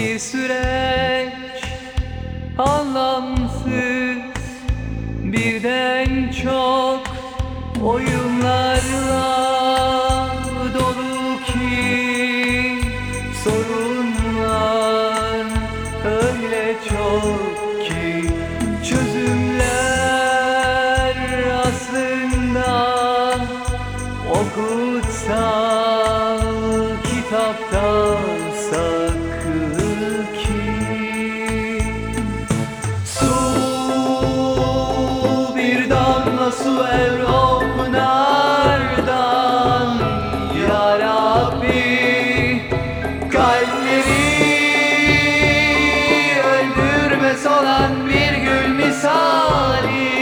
Bir süreç Anlamsız. Birden çok Oyunlarla dolu ki Sorunlar öyle çok ki Çözümler aslında o su el o pınardan kalpleri öldürmez olan bir gül misali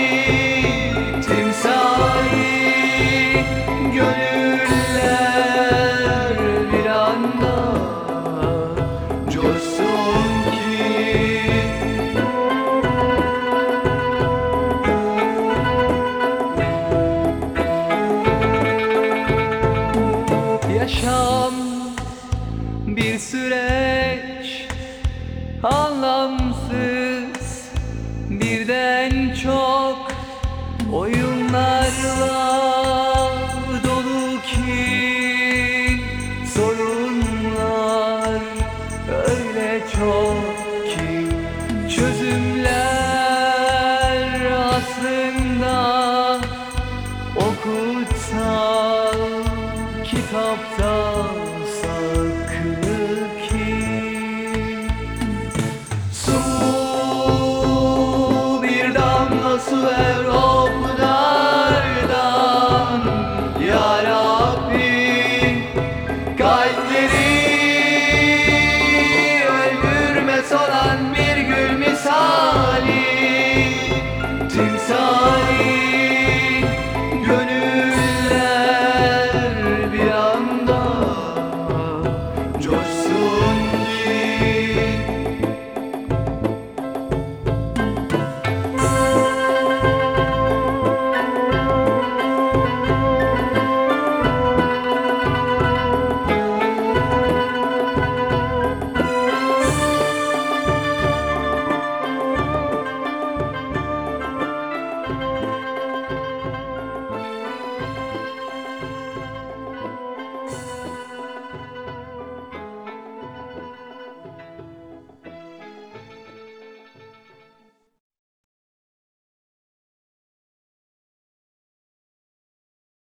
Yaşam bir süreç Anlamsız birden çok Oyunlarla dolu ki Sorunlar öyle çok suelo.